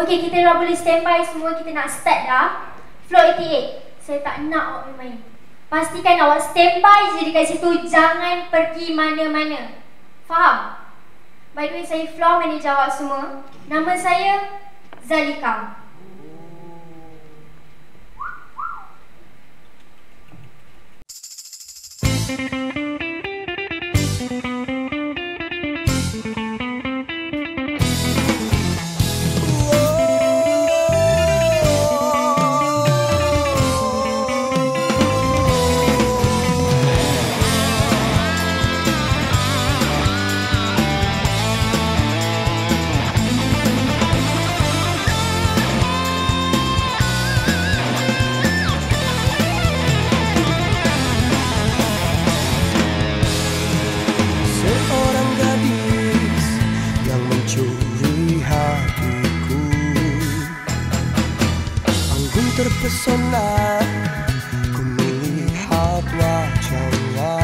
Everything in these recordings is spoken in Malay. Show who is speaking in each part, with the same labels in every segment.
Speaker 1: Okay, kita dah boleh standby semua. Kita nak start dah. Floor 88. Saya tak nak awak bermain. Pastikan awak standby je dekat situ. Jangan pergi mana-mana. Faham? By the way, saya floor manager awak semua. Nama saya Zalika.
Speaker 2: Terpesona Ku melihat wajahnya.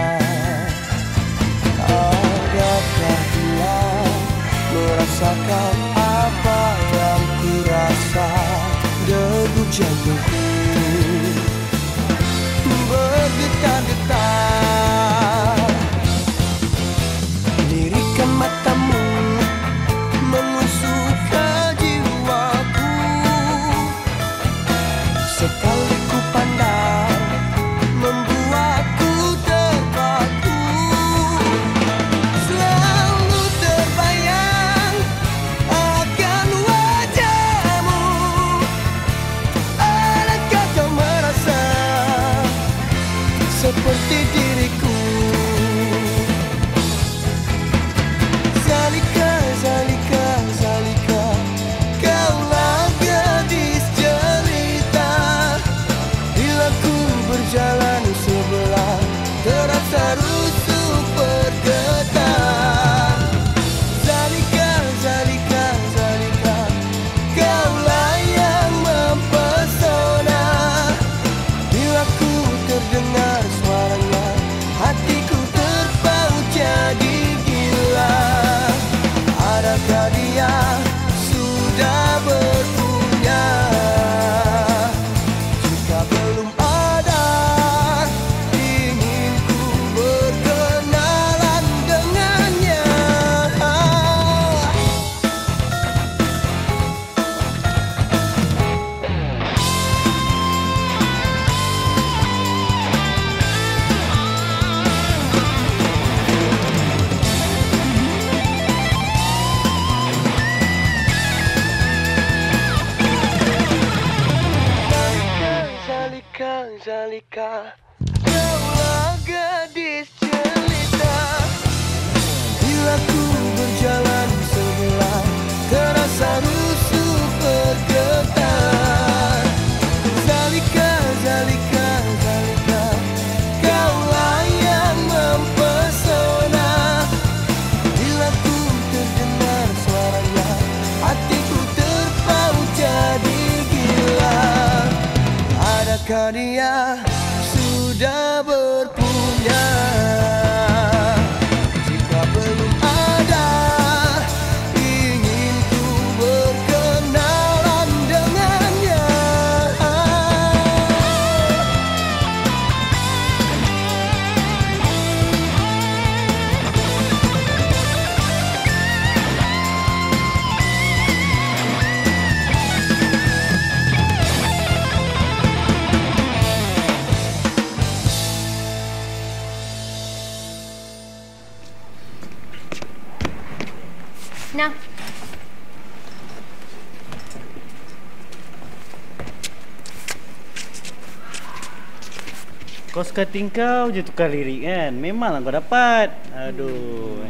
Speaker 2: Adakah dia merasakan apa yang ku rasa? Debu jantungku seperti diriku Zalika, Zalika. Kaulah gadis jelita Bila ku berjalan sebelah Terasa
Speaker 1: Nah,
Speaker 3: Kau suka tingkau je tukar lirik kan? Memanglah kau dapat. Aduh